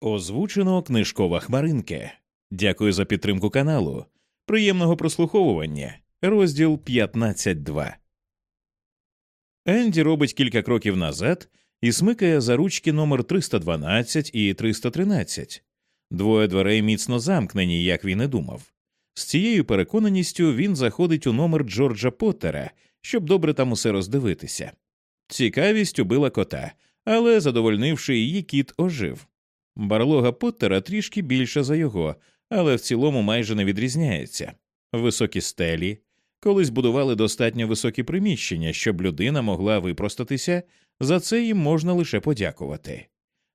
Озвучено книжкова хмаринка. Дякую за підтримку каналу. Приємного прослуховування. Розділ 15.2. Енді робить кілька кроків назад і смикає за ручки номер 312 і 313. Двоє дверей міцно замкнені, як він і думав. З цією переконаністю він заходить у номер Джорджа Поттера, щоб добре там усе роздивитися. Цікавість убила кота, але, задовольнивши її, кіт ожив. Барлога Поттера трішки більша за його, але в цілому майже не відрізняється. Високі стелі. Колись будували достатньо високі приміщення, щоб людина могла випростатися, за це їм можна лише подякувати.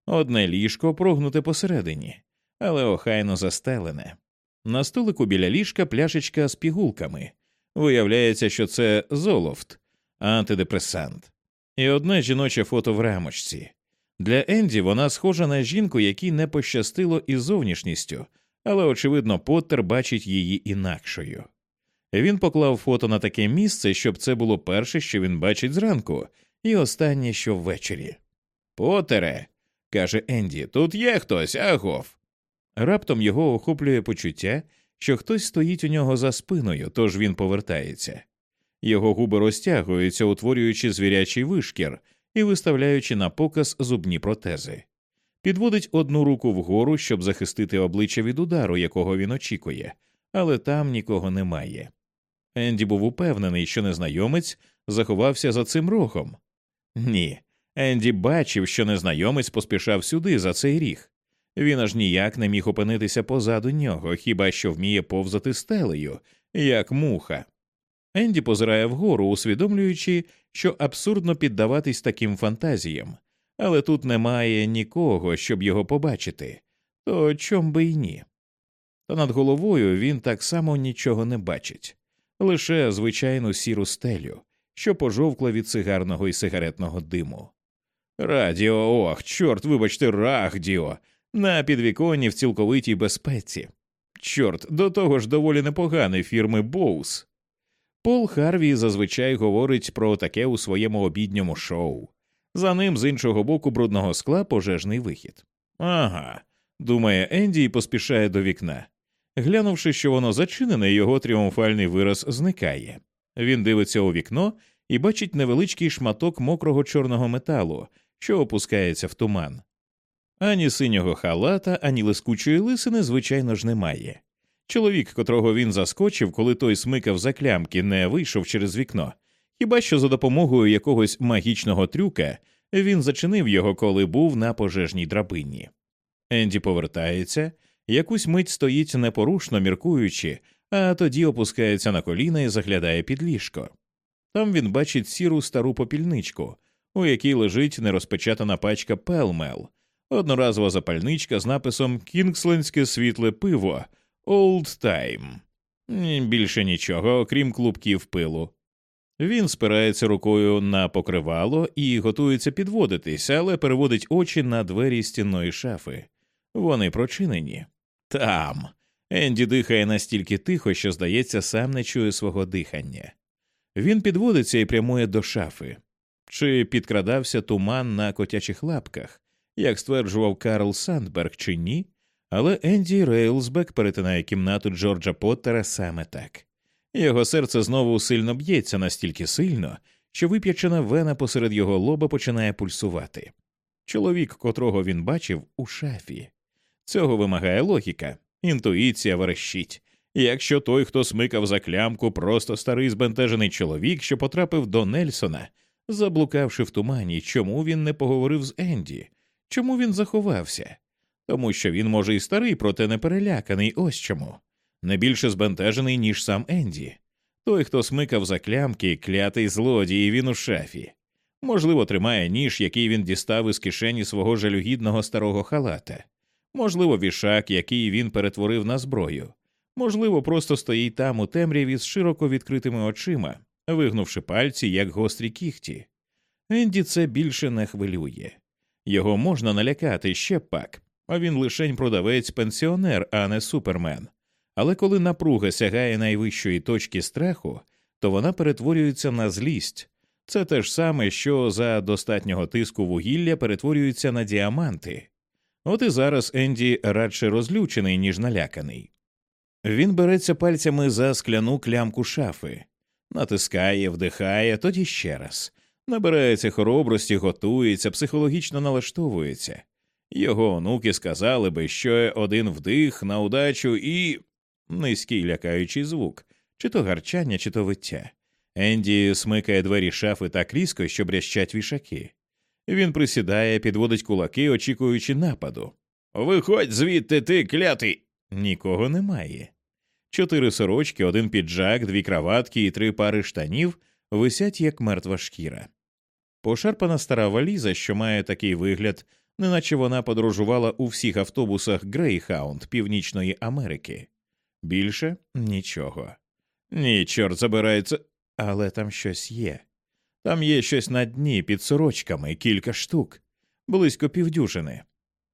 Одне ліжко прогнуте посередині, але охайно застелене. На столику біля ліжка пляшечка з пігулками. Виявляється, що це золофт, антидепресант. І одне жіноче фото в рамочці. Для Енді вона схожа на жінку, якій не пощастило із зовнішністю, але, очевидно, Поттер бачить її інакшою. Він поклав фото на таке місце, щоб це було перше, що він бачить зранку, і останнє, що ввечері. Потере, каже Енді, тут є хтось, агов. Раптом його охоплює почуття, що хтось стоїть у нього за спиною, тож він повертається. Його губи розтягуються, утворюючи звірячий вишкір і виставляючи на показ зубні протези. Підводить одну руку вгору, щоб захистити обличчя від удару, якого він очікує, але там нікого немає. Енді був упевнений, що незнайомець заховався за цим рогом. Ні, Енді бачив, що незнайомець поспішав сюди за цей ріг. Він аж ніяк не міг опинитися позаду нього, хіба що вміє повзати стелею, як муха. Енді позирає вгору, усвідомлюючи, що абсурдно піддаватись таким фантазіям, але тут немає нікого, щоб його побачити, то чом би й ні. Та над головою він так само нічого не бачить, лише звичайну сіру стелю, що пожовкла від сигарного і сигаретного диму. Радіо, ох, чорт, вибачте, рахдіо, на підвіконні в цілковитій безпеці. Чорт, до того ж доволі непоганий фірми Боус. Пол Харві зазвичай говорить про таке у своєму обідньому шоу. За ним з іншого боку брудного скла пожежний вихід. Ага, думає Енді і поспішає до вікна. Глянувши, що воно зачинене, його тріумфальний вираз зникає. Він дивиться у вікно і бачить невеличкий шматок мокрого чорного металу, що опускається в туман. Ані синього халата, ані лискучої лисини, звичайно ж, немає. Чоловік, котрого він заскочив, коли той смикав за клямки, не вийшов через вікно, хіба що за допомогою якогось магічного трюка він зачинив його, коли був на пожежній драбині. Енді повертається, якусь мить стоїть непорушно міркуючи, а тоді опускається на коліна і заглядає під ліжко. Там він бачить сіру стару попільничку, у якій лежить нерозпечатана пачка пелмел, одноразова запальничка з написом Кінгслендське світле пиво Old Time». Більше нічого, окрім клубків пилу. Він спирається рукою на покривало і готується підводитись, але переводить очі на двері стінної шафи. Вони прочинені. Там. Енді дихає настільки тихо, що, здається, сам не чує свого дихання. Він підводиться і прямує до шафи. Чи підкрадався туман на котячих лапках, як стверджував Карл Сандберг, чи ні? Але Енді Рейлсбек перетинає кімнату Джорджа Поттера саме так. Його серце знову сильно б'ється настільки сильно, що вип'ячена вена посеред його лоба починає пульсувати. Чоловік, котрого він бачив, у шафі. Цього вимагає логіка, інтуїція верещить. Якщо той, хто смикав за клямку, просто старий збентежений чоловік, що потрапив до Нельсона, заблукавши в тумані, чому він не поговорив з Енді, чому він заховався? Тому що він, може, і старий, проте не переляканий, ось чому, не більше збентежений, ніж сам Енді. Той, хто смикав за клямки, клятий злодій, він у шафі. Можливо, тримає ніж, який він дістав із кишені свого жалюгідного старого халата, можливо, вішак, який він перетворив на зброю, можливо, просто стоїть там у темряві з широко відкритими очима, вигнувши пальці, як гострі кіхті. Енді це більше не хвилює. Його можна налякати ще пак, а він лишень продавець пенсіонер, а не супермен. Але коли напруга сягає найвищої точки страху, то вона перетворюється на злість. Це те ж саме, що за достатнього тиску вугілля перетворюється на діаманти. От і зараз Енді радше розлючений, ніж наляканий. Він береться пальцями за скляну клямку шафи, натискає, вдихає, тоді ще раз, набирається хоробрості, готується, психологічно налаштовується. Його онуки сказали би, що один вдих на удачу і низький лякаючий звук, чи то гарчання, чи то виття. Енді смикає двері шафи так різко, що брящать вішаки. Він присідає, підводить кулаки, очікуючи нападу. Виходь звідти, ти клятий. Нікого немає. Чотири сорочки, один піджак, дві краватки і три пари штанів висять, як мертва шкіра. Пошарпана стара валіза, що має такий вигляд, неначе вона подорожувала у всіх автобусах Грейхаунд Північної Америки. Більше нічого. Ні, чорт забирається, але там щось є. Там є щось на дні під сорочками, кілька штук, близько півдюжини.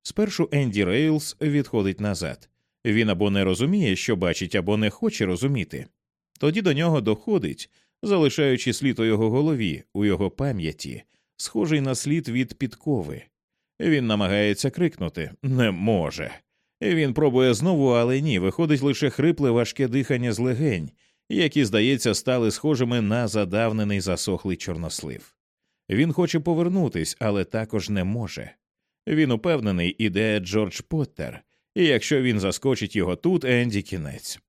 Спершу Енді Рейлс відходить назад. Він або не розуміє, що бачить, або не хоче розуміти. Тоді до нього доходить, залишаючи слід у його голові, у його пам'яті, схожий на слід від підкови. Він намагається крикнути не може. Він пробує знову, але ні, виходить лише хрипле важке дихання з легень, які, здається, стали схожими на задавнений засохлий чорнослив. Він хоче повернутись, але також не може. Він упевнений, іде Джордж Поттер, і якщо він заскочить його тут, Енді кінець.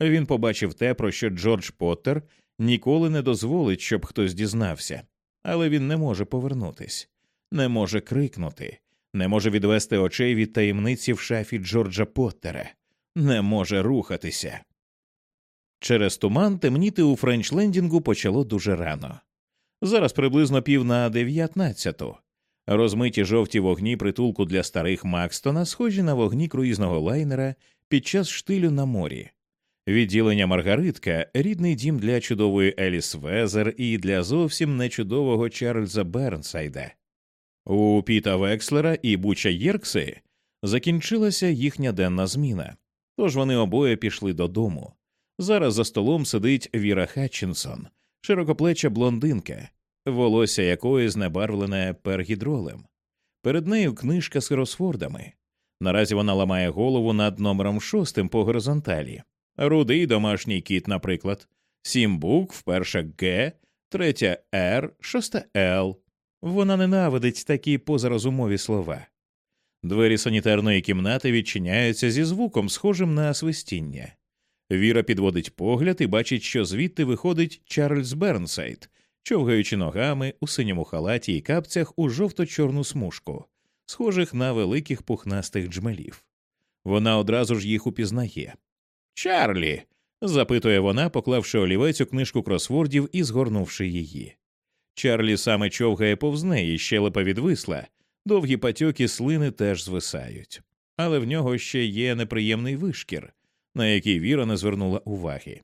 Він побачив те, про що Джордж Поттер ніколи не дозволить, щоб хтось дізнався, але він не може повернутись, не може крикнути, не може відвести очей від таємниці в шафі Джорджа Поттера, не може рухатися. Через туман темніти у Френчлендінгу почало дуже рано. Зараз приблизно пів на дев'ятнадцяту. Розмиті жовті вогні притулку для старих Макстона, схожі на вогні круїзного лайнера під час штилю на морі. Відділення Маргаритка рідний дім для чудової Еліс Везер і для зовсім нечудового Чарльза Бернсайда. У Піта Векслера і Буча Єркси закінчилася їхня денна зміна, тож вони обоє пішли додому. Зараз за столом сидить Віра Хатчинсон, широкоплеча блондинка, волосся якої знебарвлене пергідролем. Перед нею книжка з кросфордами. Наразі вона ламає голову над номером шостим по горизонталі. Рудий домашній кіт, наприклад, сім букв, перша Г, третя Р, шоста Л. Вона ненавидить такі позарозумові слова. Двері санітарної кімнати відчиняються зі звуком, схожим на свистіння. Віра підводить погляд і бачить, що звідти виходить Чарльз Бернсайд, човгаючи ногами у синьому халаті і капцях у жовто-чорну смужку, схожих на великих пухнастих джмелів. Вона одразу ж їх упізнає. Чарлі. запитує вона, поклавши олівець у книжку кросвордів і згорнувши її. Чарлі саме човгає повз неї, щелепа відвисла, довгі патьоки слини теж звисають, але в нього ще є неприємний вишкір, на який Віра не звернула уваги.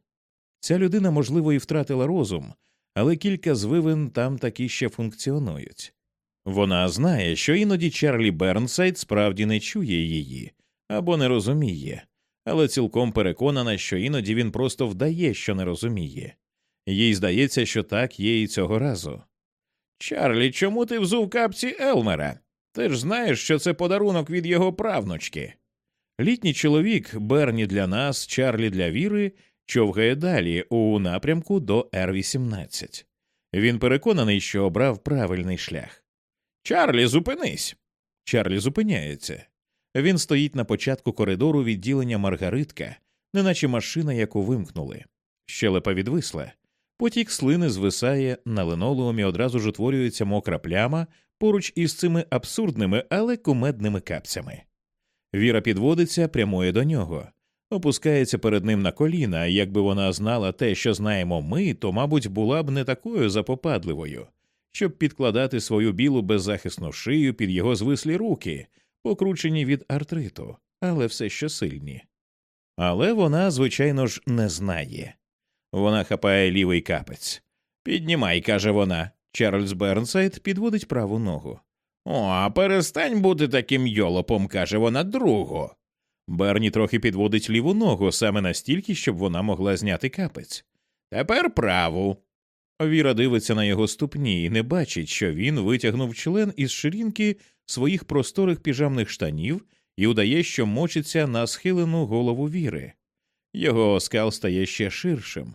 Ця людина, можливо, і втратила розум, але кілька звивин там таки ще функціонують. Вона знає, що іноді Чарлі Бернсайд справді не чує її або не розуміє, але цілком переконана, що іноді він просто вдає, що не розуміє. Їй здається, що так є і цього разу. Чарлі, чому ти взув капці Елмера? Ти ж знаєш, що це подарунок від його правнучки. Літній чоловік Берні для нас, Чарлі для Віри, човгає далі у напрямку до Р 18 Він переконаний, що обрав правильний шлях. Чарлі, зупинись. Чарлі зупиняється. Він стоїть на початку коридору відділення Маргаритка, неначе машина, яку вимкнули. Щелепа відвисла. Потік слини звисає на линолеумі одразу ж утворюється мокра пляма поруч із цими абсурдними, але кумедними капцями. Віра підводиться, прямує до нього, опускається перед ним на коліна. Якби вона знала те, що знаємо ми, то, мабуть, була б не такою запопадливою, щоб підкладати свою білу беззахисну шию під його звислі руки, покручені від артриту, але все ще сильні. Але вона, звичайно ж, не знає. Вона хапає лівий капець. Піднімай, каже вона. Чарльз Бернсайд підводить праву ногу. О, перестань бути таким йолопом, каже вона другу. Берні трохи підводить ліву ногу саме настільки, щоб вона могла зняти капець. Тепер праву. Віра дивиться на його ступні і не бачить, що він витягнув член із ширинки своїх просторих піжамних штанів і удає, що мочиться на схилену голову віри. Його оскал стає ще ширшим.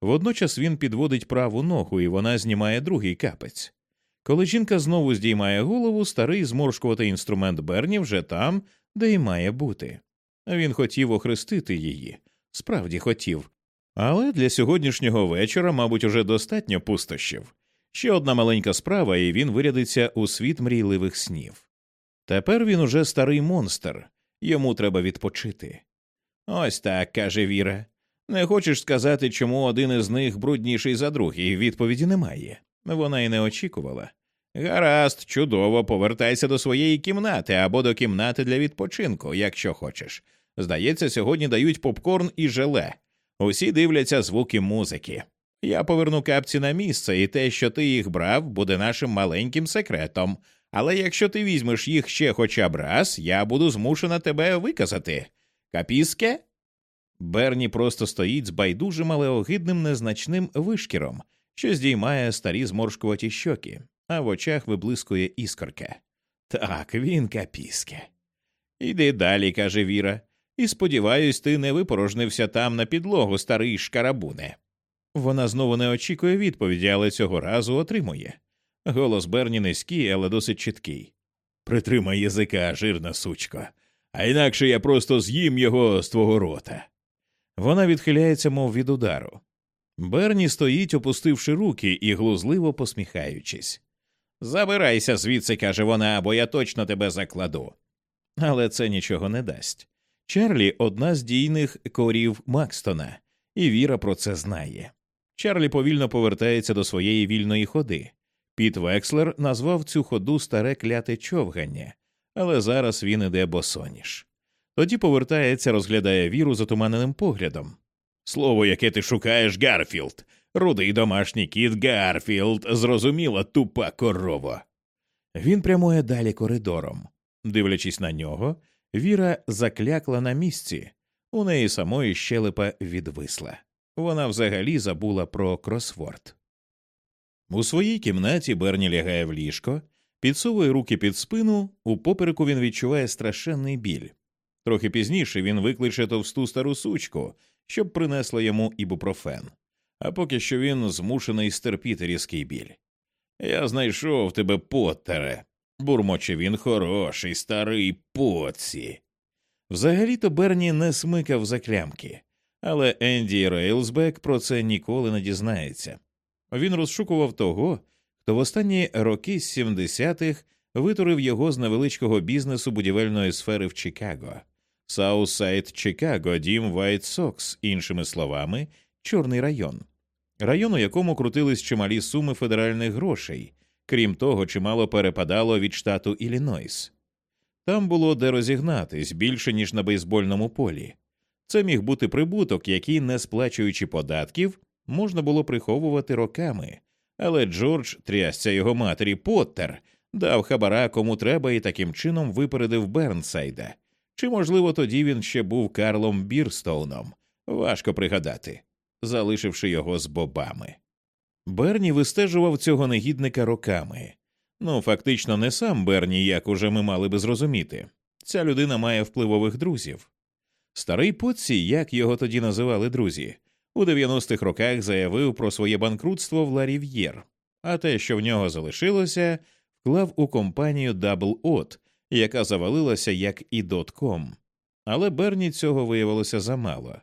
Водночас він підводить праву ногу, і вона знімає другий капець. Коли жінка знову здіймає голову, старий зморшкуватий інструмент Берні вже там, де й має бути. Він хотів охрестити її, справді хотів. Але для сьогоднішнього вечора, мабуть, уже достатньо пустощів. Ще одна маленька справа, і він вирядиться у світ мрійливих снів. Тепер він уже старий монстр, йому треба відпочити. Ось так, каже Віра. Не хочеш сказати, чому один із них брудніший за другий, відповіді немає. Вона й не очікувала. Гаразд, чудово, повертайся до своєї кімнати або до кімнати для відпочинку, якщо хочеш. Здається, сьогодні дають попкорн і желе. Усі дивляться звуки музики. Я поверну капці на місце, і те, що ти їх брав, буде нашим маленьким секретом. Але якщо ти візьмеш їх ще хоча б раз, я буду змушена тебе виказати. Капіске? Берні просто стоїть з байдужим, але огидним незначним вишкіром, що здіймає старі зморшкуваті щоки, а в очах виблискує іскорка. Так, він капіске. Іди далі, каже Віра, і сподіваюсь, ти не випорожнився там на підлогу, старий шкарабуне. Вона знову не очікує відповіді, але цього разу отримує. Голос Берні низький, але досить чіткий. Притримай язика, жирна сучко, а інакше я просто з'їм його з твого рота. Вона відхиляється, мов від удару. Берні стоїть, опустивши руки і глузливо посміхаючись. Забирайся звідси, каже вона, бо я точно тебе закладу. Але це нічого не дасть. Чарлі одна з дійних корів Макстона, і Віра про це знає. Чарлі повільно повертається до своєї вільної ходи. Піт Векслер назвав цю ходу старе кляте човгання, але зараз він іде босоніж. Тоді повертається, розглядає Віру затуманеним поглядом. Слово, яке ти шукаєш, Гарфілд. Рудий домашній кіт Гарфілд, зрозуміла тупа корова. Він прямує далі коридором. Дивлячись на нього, Віра заклякла на місці, у неї самої щелепа відвисла. Вона взагалі забула про кросворд. У своїй кімнаті Берні лягає в ліжко, підсовує руки під спину, у попереку він відчуває страшенний біль. Трохи пізніше він викличе товсту стару сучку, щоб принесла йому ібупрофен. А поки що він змушений стерпіти різкий біль. Я знайшов тебе, Поттере. бурмоче він хороший, старий поці. Взагалі то Берні не смикав заклямки, але Енді Рейлсбек про це ніколи не дізнається. Він розшукував того, хто в останні роки з 70-х витурив його з невеличкого бізнесу будівельної сфери в Чикаго. Саусайд Чикаго, дім White Sox, іншими словами, чорний район, район, у якому крутились чималі суми федеральних грошей, крім того, чимало перепадало від штату Іллінойс. Там було де розігнатись більше, ніж на бейсбольному полі. Це міг бути прибуток, який, не сплачуючи податків, можна було приховувати роками, але Джордж, трясця його матері Поттер, дав хабара кому треба і таким чином випередив Бернсайда. Чи, можливо, тоді він ще був Карлом Бірстоуном, важко пригадати, залишивши його з бобами. Берні вистежував цього негідника роками. Ну, фактично, не сам Берні, як уже ми мали би зрозуміти. Ця людина має впливових друзів. Старий Потсі, як його тоді називали друзі, у 90-х роках заявив про своє банкрутство в Ларів'єр, а те, що в нього залишилося, вклав у компанію Double Odd, яка завалилася як і .com. Але Берні цього виявилося замало.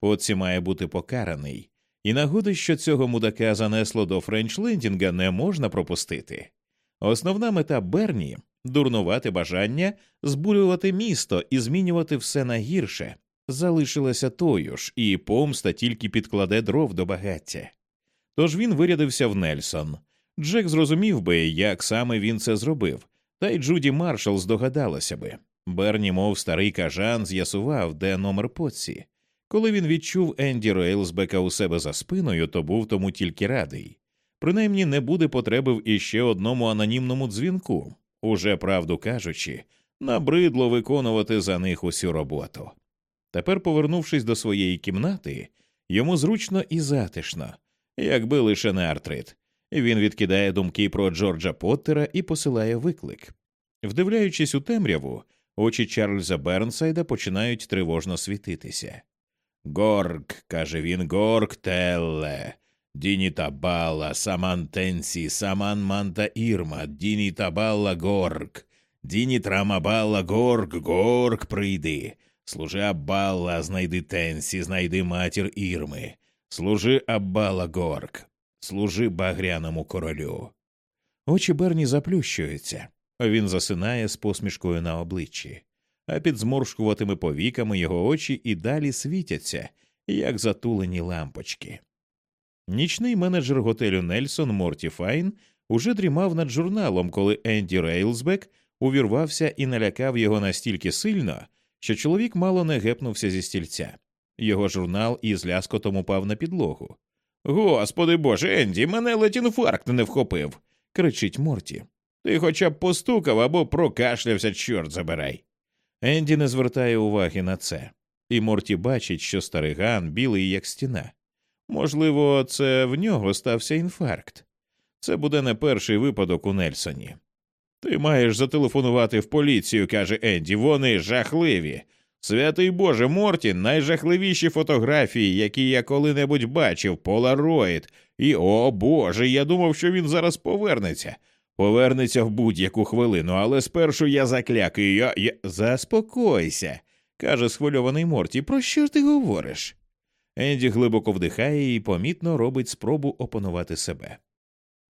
Потсі має бути покараний, і нагоди, що цього мудака занесло до Френч-Лендінга, не можна пропустити. Основна мета Берні дурнувате бажання збурювати місто і змінювати все на гірше, залишилася тою ж, і помста тільки підкладе дров до багаття. Тож він вирядився в Нельсон. Джек зрозумів би, як саме він це зробив, та й Джуді Маршал здогадалася би. Берні, мов старий кажан, з'ясував, де номер Потсі. Коли він відчув Енді Рейлсбека у себе за спиною, то був тому тільки радий. Принаймні не буде потреби в іще одному анонімному дзвінку, уже правду кажучи, набридло виконувати за них усю роботу. Тепер, повернувшись до своєї кімнати, йому зручно і затишно, якби лише не артрит. Він відкидає думки про Джорджа Поттера і посилає виклик. Вдивляючись у темряву, очі Чарльза Бернсайда починають тривожно світитися. Горг, каже він, горг телле. Дініта бала, самантенсі, саман манта ірма, дініта бала горг. Діні трамабала горг, горг прийди. Служи Аббала, знайди Тенсі, знайди матір Ірми. Служи Аббала горг, служи багряному королю. Очі Берні заплющуються. Він засинає з посмішкою на обличчі, а під зморшкуватими повіками його очі і далі світяться, як затулені лампочки. Нічний менеджер готелю Нельсон Морті Файн уже дрімав над журналом, коли Енді Рейлсбек увірвався і налякав його настільки сильно, що чоловік мало не гепнувся зі стільця. Його журнал із ляскотом упав на підлогу. Господи боже, Енді, мене ледь інфаркт не вхопив. кричить Морті. Ти хоча б постукав або прокашлявся, чорт забирай. Енді не звертає уваги на це, і Морті бачить, що старий Ган білий, як стіна. Можливо, це в нього стався інфаркт. Це буде не перший випадок у Нельсоні. Ти маєш зателефонувати в поліцію, каже Енді. Вони жахливі. Святий Боже, Морті, найжахливіші фотографії, які я коли-небудь бачив, полароїд. І о Боже, я думав, що він зараз повернеться. Повернеться в будь-яку хвилину, але спершу я заклякаю. Я, я... Заспокойся, каже схвильований Морті. Про що ж ти говориш? Енді глибоко вдихає і помітно робить спробу опанувати себе.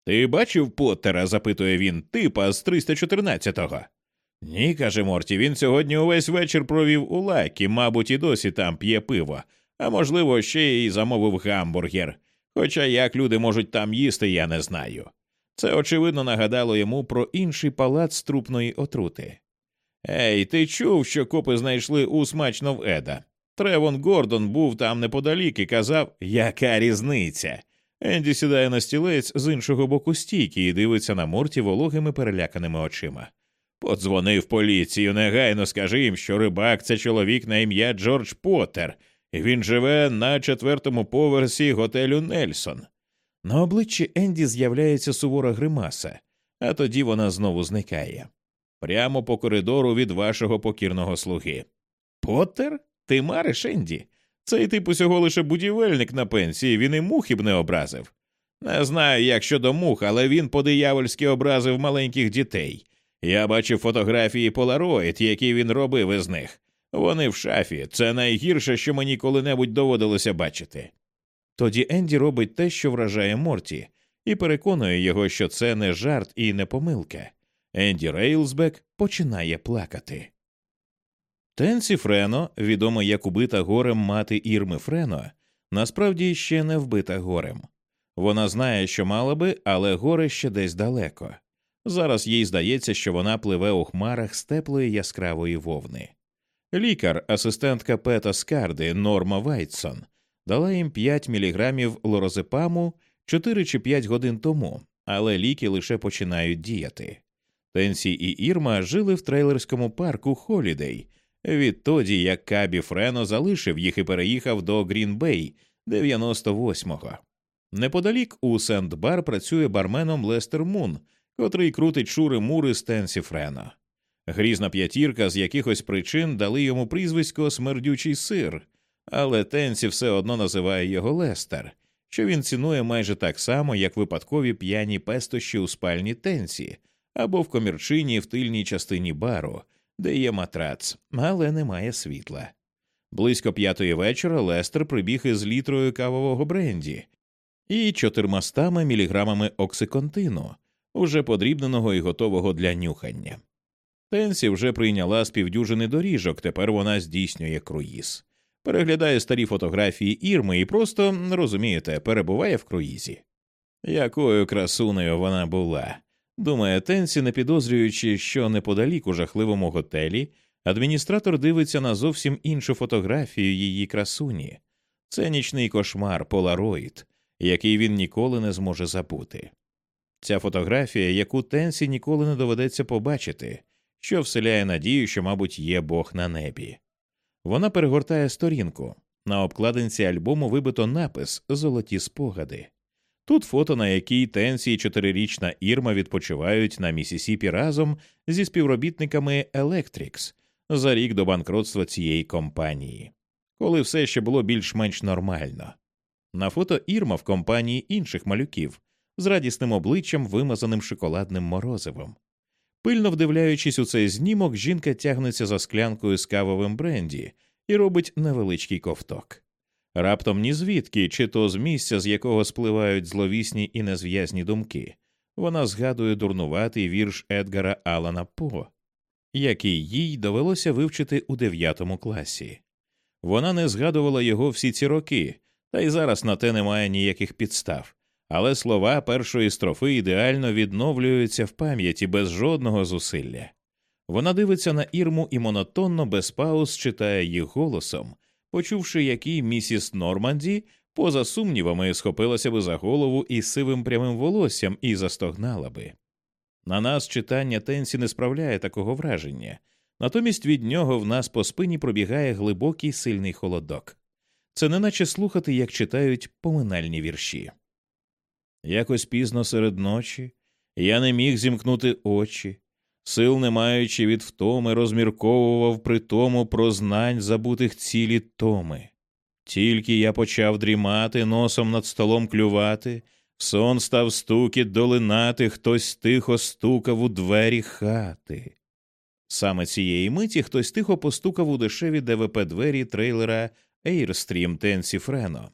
Ти бачив Поттера?» – запитує він, типа з 314-го. Ні, каже Морті, він сьогодні увесь вечір провів у лайкі, мабуть, і досі там п'є пиво, а можливо, ще й замовив гамбургер. Хоча як люди можуть там їсти, я не знаю. Це, очевидно, нагадало йому про інший палац трупної отрути. Ей, ти чув, що копи знайшли у в Еда? Тревон Гордон був там неподалік і казав, яка різниця. Енді сідає на стілець з іншого боку стійки і дивиться на Морті вологими переляканими очима. Подзвони в поліцію, негайно скажи їм, що рибак це чоловік на ім'я Джордж Поттер, і він живе на четвертому поверсі готелю Нельсон. На обличчі Енді з'являється сувора гримаса, а тоді вона знову зникає. Прямо по коридору від вашого покірного слуги. Поттер? Ти мариш, Енді? Цей тип усього лише будівельник на пенсії, він і мухи б не образив. Не знаю, як щодо мух, але він по-диявольськи образив маленьких дітей. Я бачив фотографії Полароїд, які він робив із них. Вони в шафі, це найгірше, що мені коли-небудь доводилося бачити. Тоді Енді робить те, що вражає Морті, і переконує його, що це не жарт і не помилка. Енді Рейлсбек починає плакати. Тенсі Френо, відома як убита горем мати Ірми Френо, насправді ще не вбита горем. Вона знає, що мала би, але горе ще десь далеко. Зараз їй здається, що вона пливе у хмарах з теплої яскравої вовни. Лікар-асистентка Пета Скарди Норма Вайтсон, дала їм 5 міліграмів лорозепаму 4 чи 5 годин тому, але ліки лише починають діяти. Тенсі і Ірма жили в трейлерському парку Холідей відтоді як Кабі Френо залишив їх і переїхав до Грінбей 98-го. Неподалік у Сенд-Бар працює барменом Лестер Мун, котрий крутить шури мури з Тенсі Френо. Грізна п'ятірка з якихось причин дали йому прізвисько смердючий сир, але Тенсі все одно називає його Лестер, що він цінує майже так само, як випадкові п'яні пестощі у спальні Тенсі або в комірчині в тильній частині бару, де є матрац, але немає світла. Близько п'ятої вечора Лестер прибіг із літрою кавового бренді і чотирмастами міліграмами оксиконтину, уже подрібненого і готового для нюхання. Тенсі вже прийняла з півдюжини доріжок, тепер вона здійснює круїз. Переглядає старі фотографії Ірми і просто, розумієте, перебуває в круїзі. Якою красунею вона була, думає Тенсі, не підозрюючи, що неподалік у жахливому готелі адміністратор дивиться на зовсім іншу фотографію її красуні. Це нічний кошмар Полароїд, який він ніколи не зможе забути. Ця фотографія, яку Тенсі ніколи не доведеться побачити, що вселяє надію, що, мабуть, є Бог на небі. Вона перегортає сторінку. На обкладинці альбому вибито напис Золоті спогади. Тут фото, на якій Тенсі і чотирирічна Ірма відпочивають на Місісіпі разом зі співробітниками Electrics за рік до банкротства цієї компанії, коли все ще було більш-менш нормально. На фото Ірма в компанії інших малюків з радісним обличчям, вимазаним шоколадним морозивом. Пильно вдивляючись у цей знімок, жінка тягнеться за склянкою з кавовим бренді і робить невеличкий ковток. Раптом ні звідки, чи то з місця, з якого спливають зловісні і незв'язні думки, вона згадує дурнуватий вірш Едгара Алана По, який їй довелося вивчити у дев'ятому класі. Вона не згадувала його всі ці роки, та й зараз на те немає ніяких підстав, але слова першої строфи ідеально відновлюються в пам'яті без жодного зусилля. Вона дивиться на ірму і монотонно без пауз читає їх голосом почувши, який місіс Норманді, поза сумнівами, схопилася би за голову із сивим прямим волоссям і застогнала би. На нас читання Тенсі не справляє такого враження, натомість від нього в нас по спині пробігає глибокий сильний холодок. Це неначе слухати, як читають поминальні вірші. Якось пізно серед ночі я не міг зімкнути очі, сил не маючи від втоми, розмірковував при тому про знань забутих цілі томи. Тільки я почав дрімати, носом над столом клювати, сон став стукіт долинати, хтось тихо стукав у двері хати. Саме цієї миті хтось тихо постукав у дешеві ДВП двері трейлера Airstream Тенсі Френо.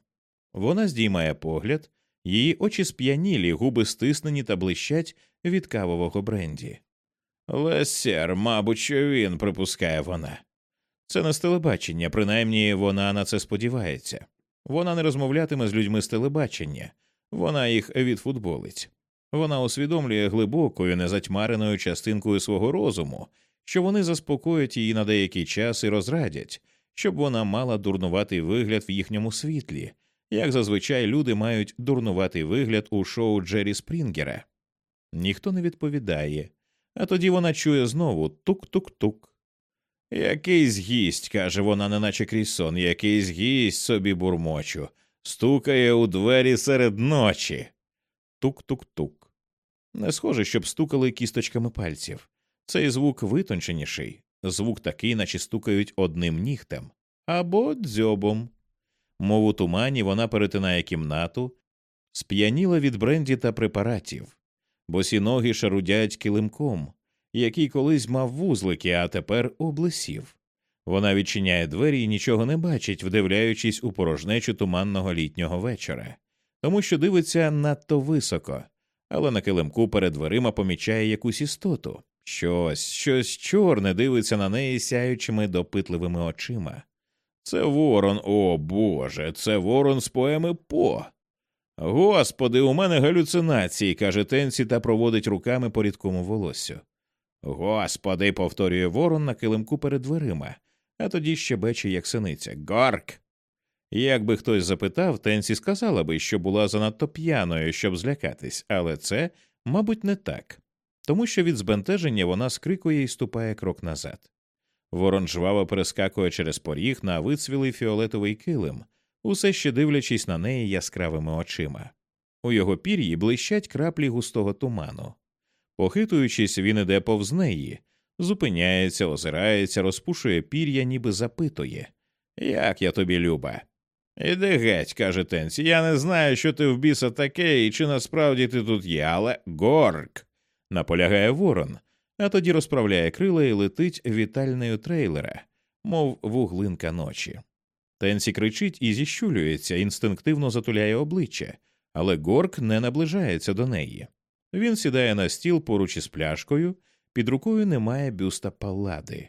Вона здіймає погляд, її очі сп'янілі, губи стиснені та блищать від кавового бренді. Лестер, мабуть, це він, припускає вона. Це не з телебачення, принаймні вона на це сподівається. Вона не розмовлятиме з людьми з телебачення, вона їх відфутболить. Вона усвідомлює глибокою, незатьмареною частинкою свого розуму, що вони заспокоять її на деякий час і розрадять, щоб вона мала дурнуватий вигляд в їхньому світлі, як зазвичай люди мають дурнуватий вигляд у шоу Джері Спрінгера. Ніхто не відповідає а тоді вона чує знову тук-тук-тук. Якийсь гість, каже вона, неначе крізь сон, якийсь гість собі бурмочу, стукає у двері серед ночі. Тук-тук-тук. Не схоже, щоб стукали кісточками пальців. Цей звук витонченіший, звук такий, наче стукають одним нігтем або дзьобом. Мов у тумані вона перетинає кімнату, сп'яніла від бренді та препаратів босі ноги шарудять килимком, який колись мав вузлики, а тепер облисів. Вона відчиняє двері і нічого не бачить, вдивляючись у порожнечу туманного літнього вечора, тому що дивиться надто високо, але на килимку перед дверима помічає якусь істоту. Щось, щось чорне дивиться на неї сяючими допитливими очима. Це ворон, о Боже, це ворон з поеми По. Господи, у мене галюцинації, каже Тенсі та проводить руками по рідкому волоссю. Господи, повторює ворон на килимку перед дверима, а тоді щебече, як синиця. Горк. Якби хтось запитав, Тенсі сказала би, що була занадто п'яною, щоб злякатись, але це, мабуть, не так, тому що від збентеження вона скрикує і ступає крок назад. Ворон жваво перескакує через поріг на вицвілий фіолетовий килим усе ще дивлячись на неї яскравими очима. У його пір'ї блищать краплі густого туману. Похитуючись, він іде повз неї, зупиняється, озирається, розпушує пір'я, ніби запитує Як я тобі, люба? Іди геть, каже Тенсі, я не знаю, що ти в біса таке і чи насправді ти тут є, але горг. наполягає ворон, а тоді розправляє крила і летить вітальною трейлера, мов вуглинка ночі. Тенсі кричить і зіщулюється, інстинктивно затуляє обличчя, але Горк не наближається до неї. Він сідає на стіл поруч із пляшкою, під рукою немає бюста паллади.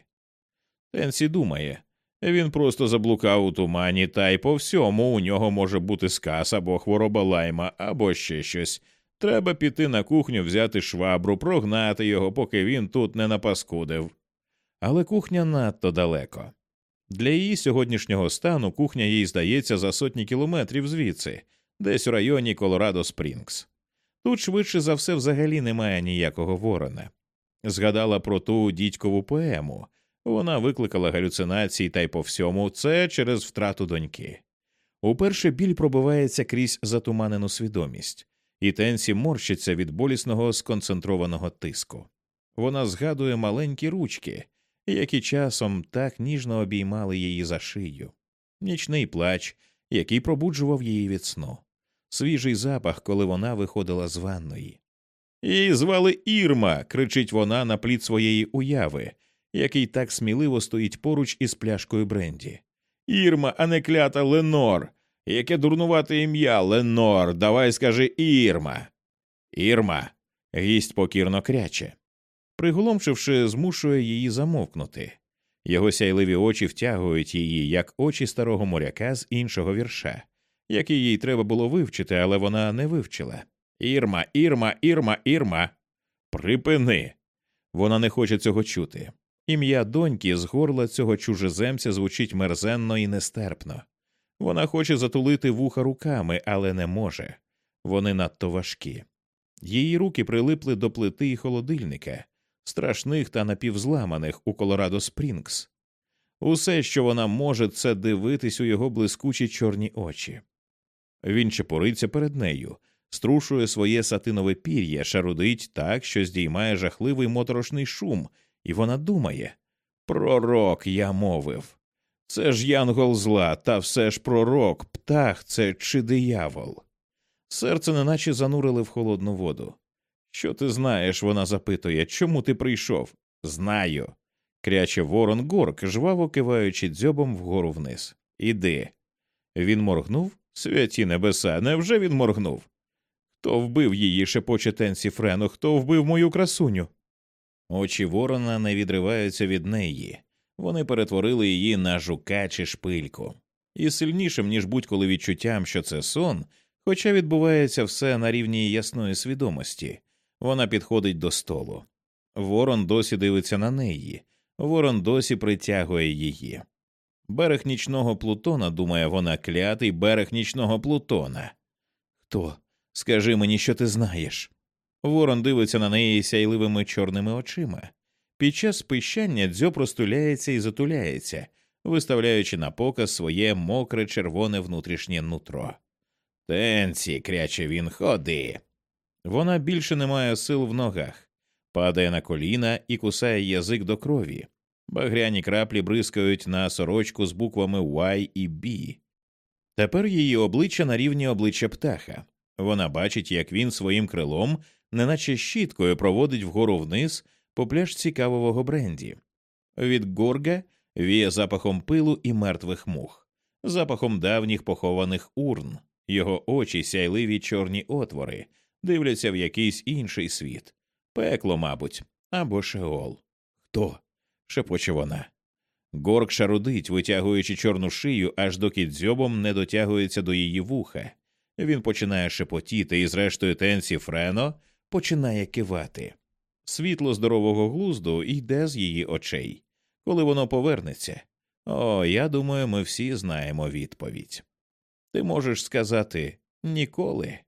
Тенсі думає він просто заблукав у тумані, та й по всьому у нього може бути сказ або хвороба лайма, або ще щось. Треба піти на кухню, взяти швабру, прогнати його, поки він тут не напаскудив. Але кухня надто далеко. Для її сьогоднішнього стану кухня їй здається за сотні кілометрів звідси, десь у районі Колорадо Спрінгс. Тут швидше за все взагалі немає ніякого ворона. Згадала про ту дідькову поему. Вона викликала галюцинації та й по всьому це через втрату доньки. Уперше біль пробивається крізь затуманену свідомість, і Тенсі морщиться від болісного сконцентрованого тиску. Вона згадує маленькі ручки, які часом так ніжно обіймали її за шию, нічний плач, який пробуджував її від сну, свіжий запах, коли вона виходила з ванної. Її звали Ірма, кричить вона на плід своєї уяви, який так сміливо стоїть поруч із пляшкою Бренді. Ірма, а не клята Ленор. Яке дурнувате ім'я Ленор, давай скажи Ірма. Ірма. Гість покірно кряче. Приголомшивши, змушує її замовкнути. Його сяйливі очі втягують її, як очі старого моряка з іншого вірша, який їй треба було вивчити, але вона не вивчила. Ірма, Ірма, Ірма, Ірма. Припини. Вона не хоче цього чути. Ім'я доньки з горла цього чужеземця звучить мерзенно і нестерпно. Вона хоче затулити вуха руками, але не може. Вони надто важкі. Її руки прилипли до плити і холодильника, страшних та напівзламаних у Колорадо Спрінгс. Усе, що вона може, це дивитись у його блискучі чорні очі. Він чепуриться перед нею, струшує своє сатинове пір'я, шарудить так, що здіймає жахливий моторошний шум, і вона думає Пророк, я мовив. Це ж янгол зла, та все ж пророк, птах це чи диявол. Серце неначе занурили в холодну воду. Що ти знаєш? вона запитує. Чому ти прийшов? Знаю. кряче ворон горк, жваво киваючи дзьобом вгору вниз. Іди. Він моргнув? Святі небеса, невже він моргнув? Хто вбив її, шепоче Тенсі Френу, хто вбив мою красуню? Очі ворона не відриваються від неї. Вони перетворили її на жука чи шпильку. І сильнішим, ніж будь-коли відчуттям, що це сон, хоча відбувається все на рівні ясної свідомості, вона підходить до столу. Ворон досі дивиться на неї, ворон досі притягує її. Берег нічного Плутона, думає вона, клятий берег нічного Плутона. Хто? Скажи мені, що ти знаєш. Ворон дивиться на неї сяйливими чорними очима. Під час пищання дзьоб розтуляється і затуляється, виставляючи на показ своє мокре червоне внутрішнє нутро. Тенці, кряче він, ходи. Вона більше не має сил в ногах, падає на коліна і кусає язик до крові. Багряні краплі бризкають на сорочку з буквами Y і B. Тепер її обличчя на рівні обличчя птаха. Вона бачить, як він своїм крилом, неначе щіткою, проводить вгору вниз по пляшці кавового бренді. Від горга віє запахом пилу і мертвих мух, запахом давніх похованих урн, його очі сяйливі чорні отвори, дивляться в якийсь інший світ, пекло, мабуть, або шеол. Хто? шепоче вона. Горк шарудить, витягуючи чорну шию, аж доки дзьобом не дотягується до її вуха. Він починає шепотіти, і, зрештою, Тенсі Френо починає кивати. Світло здорового глузду йде з її очей. Коли воно повернеться. О, я думаю, ми всі знаємо відповідь. Ти можеш сказати ніколи.